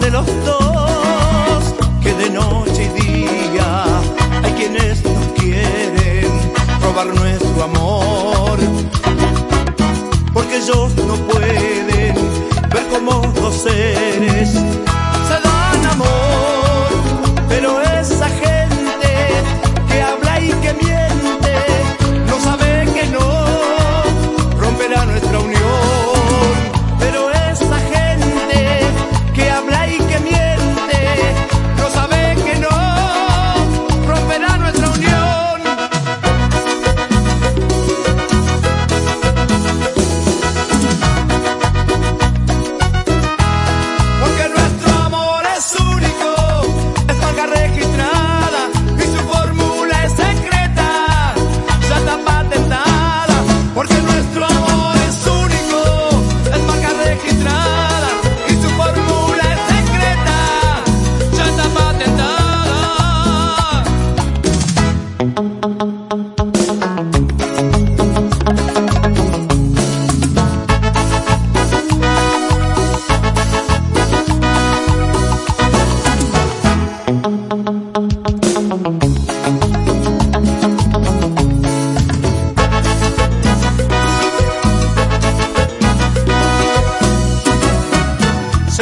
de los dos, que de noche y día hay quienes no quieren robar nuestro amor. Porque ellos no pueden ver como dos seres se dan amor, pero Sé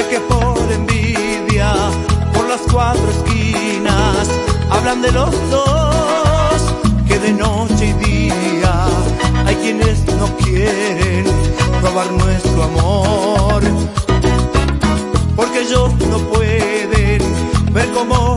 que por envidia, por las cuatro esquinas, hablan de los dos, que de noche y día hay quienes no quieren robar nuestro amor. Porque ellos no pueden ver cómo